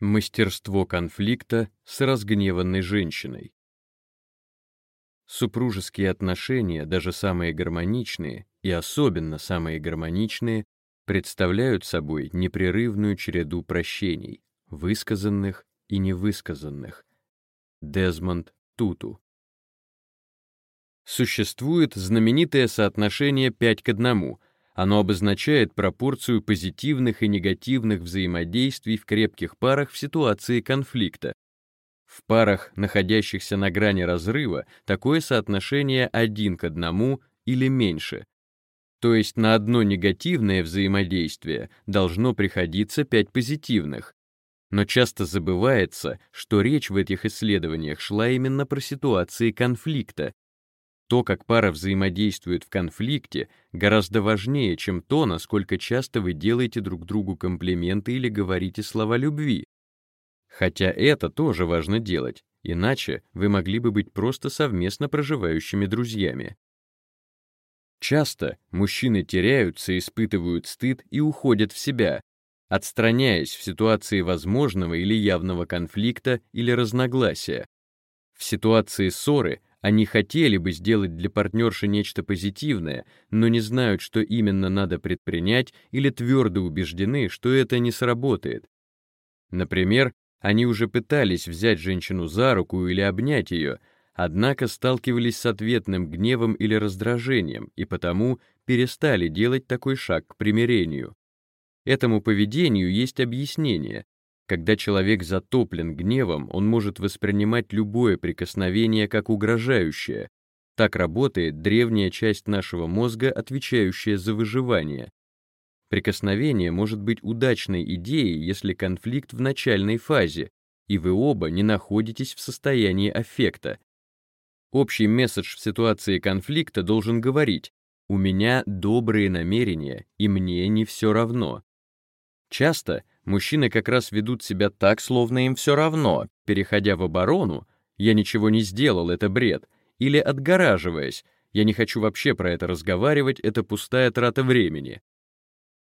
Мастерство конфликта с разгневанной женщиной. Супружеские отношения, даже самые гармоничные, и особенно самые гармоничные, представляют собой непрерывную череду прощений, высказанных и невысказанных. Дезмонд Туту. Существует знаменитое соотношение 5 к 1, оно обозначает пропорцию позитивных и негативных взаимодействий в крепких парах в ситуации конфликта. В парах, находящихся на грани разрыва, такое соотношение один к одному или меньше. То есть на одно негативное взаимодействие должно приходиться пять позитивных. Но часто забывается, что речь в этих исследованиях шла именно про ситуации конфликта, то, как пара взаимодействует в конфликте, гораздо важнее, чем то, насколько часто вы делаете друг другу комплименты или говорите слова любви. Хотя это тоже важно делать, иначе вы могли бы быть просто совместно проживающими друзьями. Часто мужчины теряются, испытывают стыд и уходят в себя, отстраняясь в ситуации возможного или явного конфликта или разногласия. В ситуации ссоры они хотели бы сделать для партнерши нечто позитивное, но не знают, что именно надо предпринять или твердо убеждены, что это не сработает. Например, они уже пытались взять женщину за руку или обнять ее, однако сталкивались с ответным гневом или раздражением и потому перестали делать такой шаг к примирению. Этому поведению есть объяснение, когда человек затоплен гневом, он может воспринимать любое прикосновение как угрожающее. Так работает древняя часть нашего мозга, отвечающая за выживание. Прикосновение может быть удачной идеей, если конфликт в начальной фазе, и вы оба не находитесь в состоянии аффекта. Общий месседж в ситуации конфликта должен говорить «У меня добрые намерения, и мне не все равно». Часто мужчины как раз ведут себя так, словно им все равно, переходя в оборону «я ничего не сделал, это бред», или отгораживаясь «я не хочу вообще про это разговаривать, это пустая трата времени».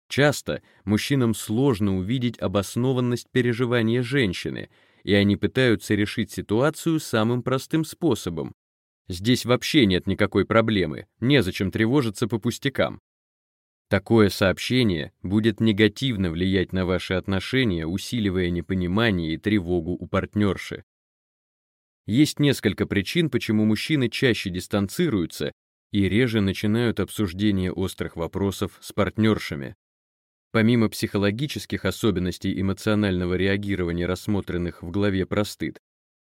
Часто мужчинам сложно увидеть обоснованность переживания женщины, и они пытаются решить ситуацию самым простым способом. Здесь вообще нет никакой проблемы, незачем тревожиться по пустякам. Такое сообщение будет негативно влиять на ваши отношения, усиливая непонимание и тревогу у партнерши. Есть несколько причин, почему мужчины чаще дистанцируются и реже начинают обсуждение острых вопросов с партнершами. Помимо психологических особенностей эмоционального реагирования, рассмотренных в главе про стыд,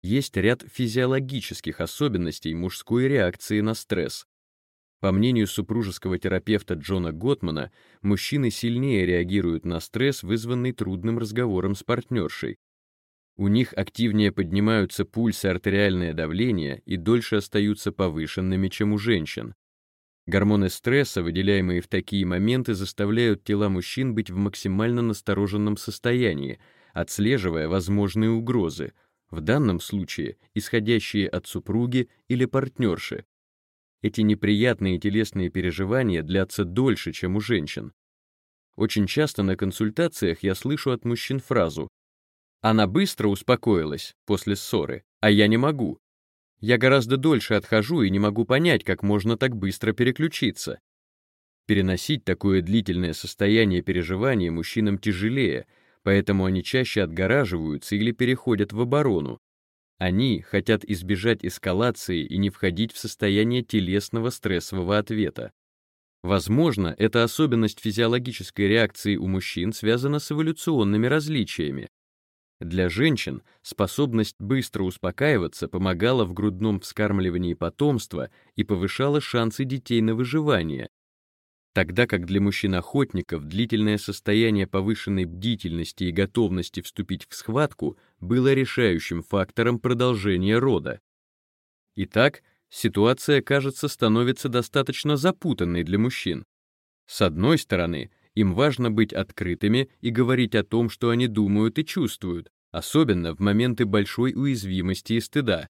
есть ряд физиологических особенностей мужской реакции на стресс. По мнению супружеского терапевта Джона Готмана, мужчины сильнее реагируют на стресс, вызванный трудным разговором с партнершей. У них активнее поднимаются пульс и артериальное давление и дольше остаются повышенными, чем у женщин. Гормоны стресса, выделяемые в такие моменты, заставляют тела мужчин быть в максимально настороженном состоянии, отслеживая возможные угрозы, в данном случае исходящие от супруги или партнерши, эти неприятные телесные переживания длятся дольше, чем у женщин. Очень часто на консультациях я слышу от мужчин фразу «Она быстро успокоилась после ссоры, а я не могу. Я гораздо дольше отхожу и не могу понять, как можно так быстро переключиться». Переносить такое длительное состояние переживания мужчинам тяжелее, поэтому они чаще отгораживаются или переходят в оборону, они хотят избежать эскалации и не входить в состояние телесного стрессового ответа. Возможно, эта особенность физиологической реакции у мужчин связана с эволюционными различиями. Для женщин способность быстро успокаиваться помогала в грудном вскармливании потомства и повышала шансы детей на выживание, тогда как для мужчин-охотников длительное состояние повышенной бдительности и готовности вступить в схватку было решающим фактором продолжения рода. Итак, ситуация, кажется, становится достаточно запутанной для мужчин. С одной стороны, им важно быть открытыми и говорить о том, что они думают и чувствуют, особенно в моменты большой уязвимости и стыда.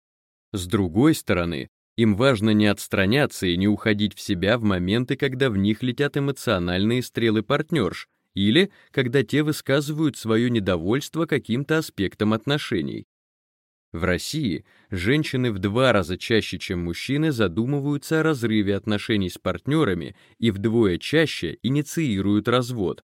С другой стороны, им важно не отстраняться и не уходить в себя в моменты, когда в них летят эмоциональные стрелы партнерш, или когда те высказывают свое недовольство каким-то аспектом отношений. В России женщины в два раза чаще, чем мужчины, задумываются о разрыве отношений с партнерами и вдвое чаще инициируют развод.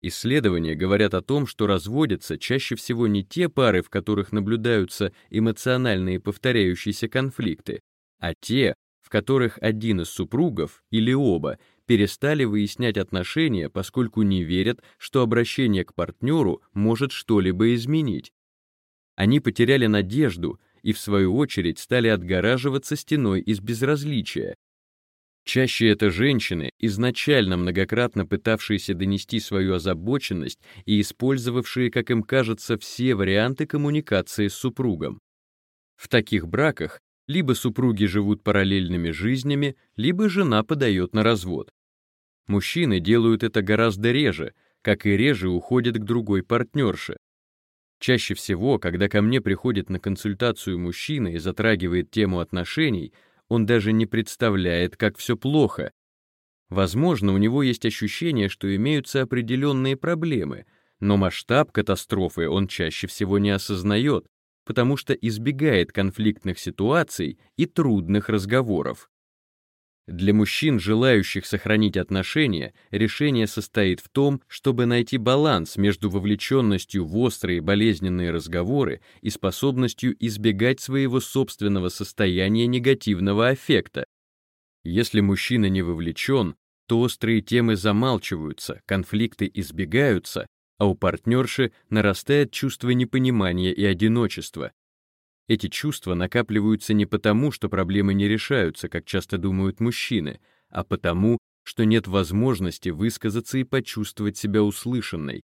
Исследования говорят о том, что разводятся чаще всего не те пары, в которых наблюдаются эмоциональные повторяющиеся конфликты, а те, в которых один из супругов или оба перестали выяснять отношения, поскольку не верят, что обращение к партнеру может что-либо изменить. Они потеряли надежду и, в свою очередь, стали отгораживаться стеной из безразличия. Чаще это женщины, изначально многократно пытавшиеся донести свою озабоченность и использовавшие, как им кажется, все варианты коммуникации с супругом. В таких браках либо супруги живут параллельными жизнями, либо жена подает на развод. Мужчины делают это гораздо реже, как и реже уходят к другой партнерше. Чаще всего, когда ко мне приходит на консультацию мужчина и затрагивает тему отношений, он даже не представляет, как все плохо. Возможно, у него есть ощущение, что имеются определенные проблемы, но масштаб катастрофы он чаще всего не осознает, потому что избегает конфликтных ситуаций и трудных разговоров. Для мужчин, желающих сохранить отношения, решение состоит в том, чтобы найти баланс между вовлеченностью в острые болезненные разговоры и способностью избегать своего собственного состояния негативного аффекта. Если мужчина не вовлечен, то острые темы замалчиваются, конфликты избегаются, а у партнерши нарастает чувство непонимания и одиночества, эти чувства накапливаются не потому, что проблемы не решаются, как часто думают мужчины, а потому, что нет возможности высказаться и почувствовать себя услышанной.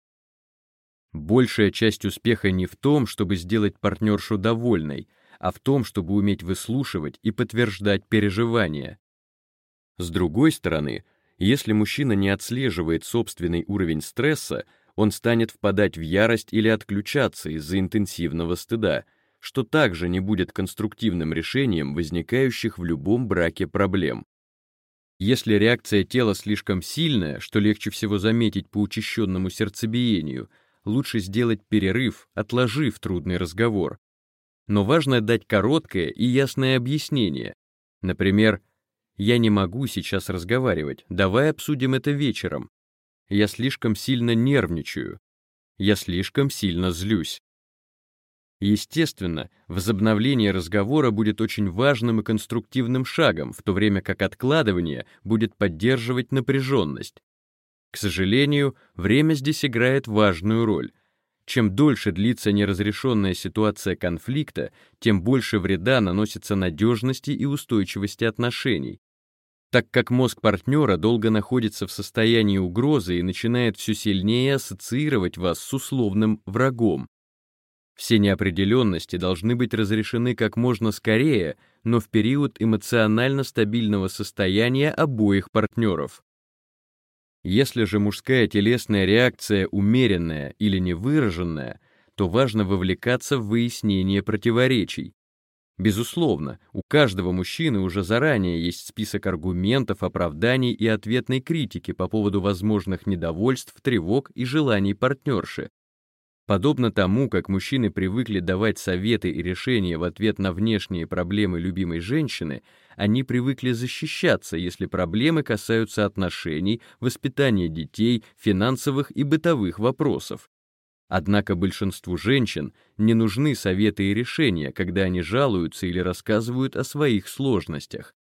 Большая часть успеха не в том, чтобы сделать партнершу довольной, а в том, чтобы уметь выслушивать и подтверждать переживания. С другой стороны, если мужчина не отслеживает собственный уровень стресса, он станет впадать в ярость или отключаться из-за интенсивного стыда — что также не будет конструктивным решением возникающих в любом браке проблем. Если реакция тела слишком сильная, что легче всего заметить по учащенному сердцебиению, лучше сделать перерыв, отложив трудный разговор. Но важно дать короткое и ясное объяснение. Например, «Я не могу сейчас разговаривать, давай обсудим это вечером. Я слишком сильно нервничаю. Я слишком сильно злюсь». Естественно, возобновление разговора будет очень важным и конструктивным шагом, в то время как откладывание будет поддерживать напряженность. К сожалению, время здесь играет важную роль. Чем дольше длится неразрешенная ситуация конфликта, тем больше вреда наносится надежности и устойчивости отношений. Так как мозг партнера долго находится в состоянии угрозы и начинает все сильнее ассоциировать вас с условным врагом, все неопределенности должны быть разрешены как можно скорее, но в период эмоционально стабильного состояния обоих партнеров. Если же мужская телесная реакция умеренная или невыраженная, то важно вовлекаться в выяснение противоречий. Безусловно, у каждого мужчины уже заранее есть список аргументов, оправданий и ответной критики по поводу возможных недовольств, тревог и желаний партнерши, Подобно тому, как мужчины привыкли давать советы и решения в ответ на внешние проблемы любимой женщины, они привыкли защищаться, если проблемы касаются отношений, воспитания детей, финансовых и бытовых вопросов. Однако большинству женщин не нужны советы и решения, когда они жалуются или рассказывают о своих сложностях.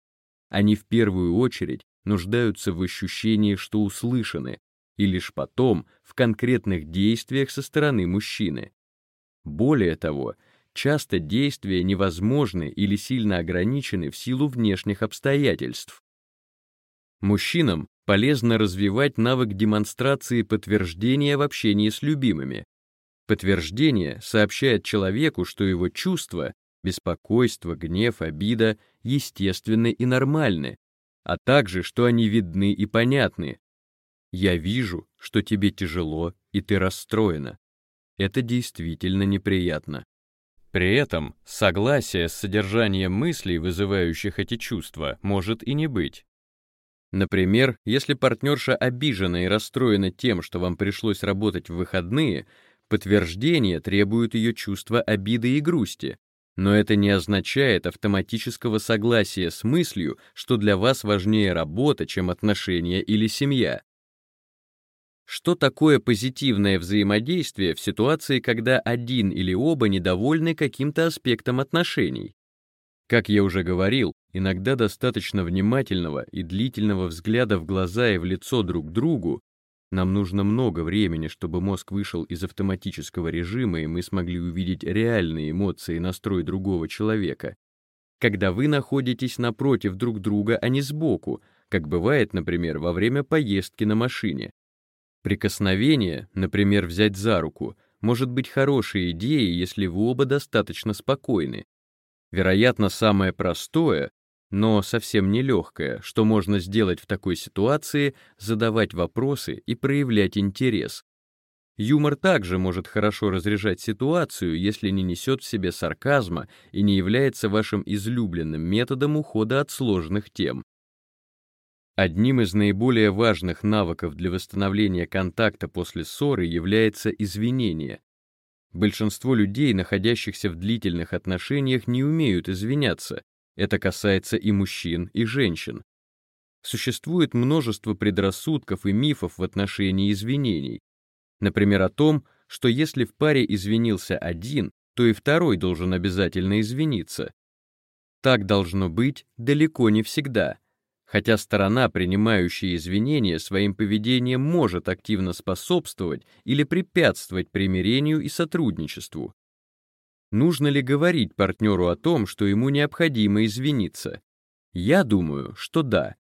Они в первую очередь нуждаются в ощущении, что услышаны, и лишь потом в конкретных действиях со стороны мужчины. Более того, часто действия невозможны или сильно ограничены в силу внешних обстоятельств. Мужчинам полезно развивать навык демонстрации подтверждения в общении с любимыми. Подтверждение сообщает человеку, что его чувства — беспокойство, гнев, обида — естественны и нормальны, а также, что они видны и понятны, я вижу, что тебе тяжело, и ты расстроена. Это действительно неприятно. При этом согласие с содержанием мыслей, вызывающих эти чувства, может и не быть. Например, если партнерша обижена и расстроена тем, что вам пришлось работать в выходные, подтверждение требует ее чувства обиды и грусти, но это не означает автоматического согласия с мыслью, что для вас важнее работа, чем отношения или семья. Что такое позитивное взаимодействие в ситуации, когда один или оба недовольны каким-то аспектом отношений? Как я уже говорил, иногда достаточно внимательного и длительного взгляда в глаза и в лицо друг другу, нам нужно много времени, чтобы мозг вышел из автоматического режима, и мы смогли увидеть реальные эмоции и настрой другого человека. Когда вы находитесь напротив друг друга, а не сбоку, как бывает, например, во время поездки на машине. Прикосновение, например, взять за руку, может быть хорошей идеей, если вы оба достаточно спокойны. Вероятно, самое простое, но совсем не легкое, что можно сделать в такой ситуации, задавать вопросы и проявлять интерес. Юмор также может хорошо разряжать ситуацию, если не несет в себе сарказма и не является вашим излюбленным методом ухода от сложных тем. Одним из наиболее важных навыков для восстановления контакта после ссоры является извинение. Большинство людей, находящихся в длительных отношениях, не умеют извиняться. Это касается и мужчин, и женщин. Существует множество предрассудков и мифов в отношении извинений. Например, о том, что если в паре извинился один, то и второй должен обязательно извиниться. Так должно быть далеко не всегда хотя сторона, принимающая извинения, своим поведением может активно способствовать или препятствовать примирению и сотрудничеству. Нужно ли говорить партнеру о том, что ему необходимо извиниться? Я думаю, что да.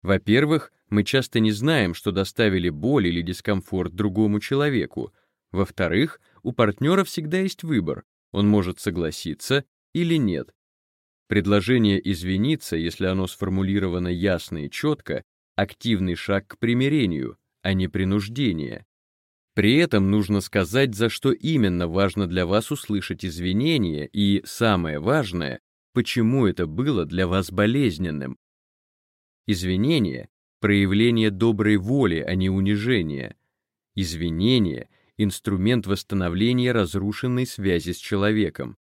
Во-первых, мы часто не знаем, что доставили боль или дискомфорт другому человеку. Во-вторых, у партнера всегда есть выбор, он может согласиться или нет. Предложение извиниться, если оно сформулировано ясно и четко, активный шаг к примирению, а не принуждение. При этом нужно сказать, за что именно важно для вас услышать извинения и, самое важное, почему это было для вас болезненным. Извинение — проявление доброй воли, а не унижения. Извинение — инструмент восстановления разрушенной связи с человеком.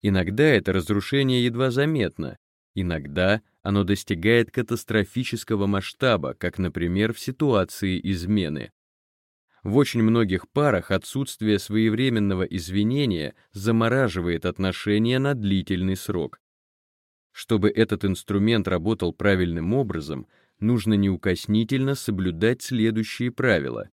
Иногда это разрушение едва заметно, иногда оно достигает катастрофического масштаба, как, например, в ситуации измены. В очень многих парах отсутствие своевременного извинения замораживает отношения на длительный срок. Чтобы этот инструмент работал правильным образом, нужно неукоснительно соблюдать следующие правила.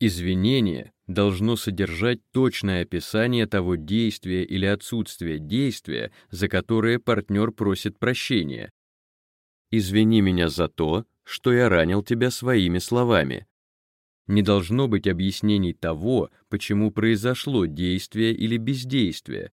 Извинение должно содержать точное описание того действия или отсутствия действия, за которое партнер просит прощения. «Извини меня за то, что я ранил тебя своими словами». Не должно быть объяснений того, почему произошло действие или бездействие.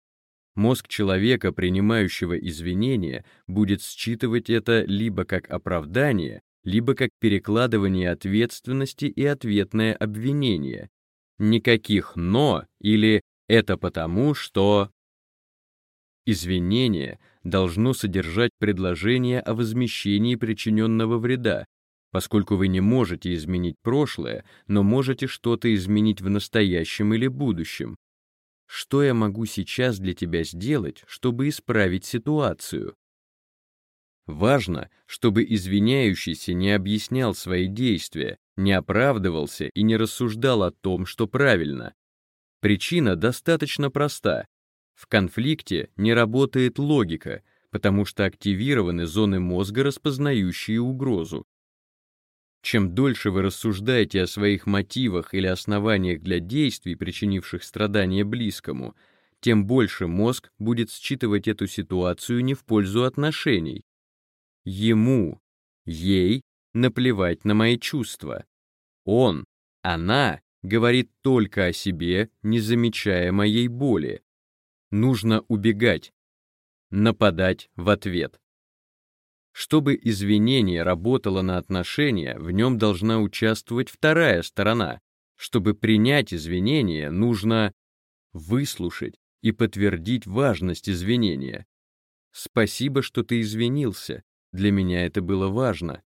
Мозг человека, принимающего извинения, будет считывать это либо как оправдание, либо как перекладывание ответственности и ответное обвинение. Никаких «но» или «это потому, что...» Извинение должно содержать предложение о возмещении причиненного вреда, поскольку вы не можете изменить прошлое, но можете что-то изменить в настоящем или будущем. Что я могу сейчас для тебя сделать, чтобы исправить ситуацию? Важно, чтобы извиняющийся не объяснял свои действия, не оправдывался и не рассуждал о том, что правильно. Причина достаточно проста. В конфликте не работает логика, потому что активированы зоны мозга, распознающие угрозу. Чем дольше вы рассуждаете о своих мотивах или основаниях для действий, причинивших страдания близкому, тем больше мозг будет считывать эту ситуацию не в пользу отношений, Ему, ей наплевать на мои чувства. Он, она говорит только о себе, не замечая моей боли. Нужно убегать, нападать в ответ. Чтобы извинение работало на отношения, в нем должна участвовать вторая сторона. Чтобы принять извинение, нужно выслушать, и подтвердить важность извинения. Спасибо, что ты извинился, для меня это было важно.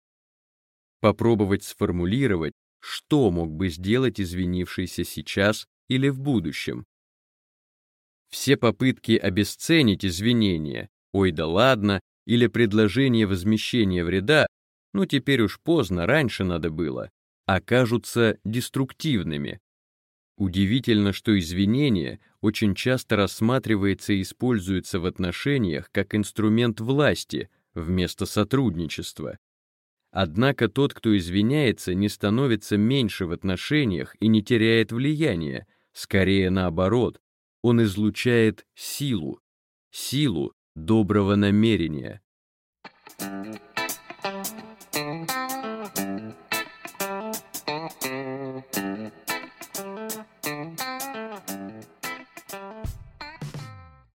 Попробовать сформулировать, что мог бы сделать извинившийся сейчас или в будущем. Все попытки обесценить извинения, ой да ладно, или предложение возмещения вреда, ну теперь уж поздно, раньше надо было, окажутся деструктивными. Удивительно, что извинение очень часто рассматривается и используется в отношениях как инструмент власти вместо сотрудничества. Однако тот, кто извиняется, не становится меньше в отношениях и не теряет влияния, скорее наоборот, он излучает силу, силу доброго намерения.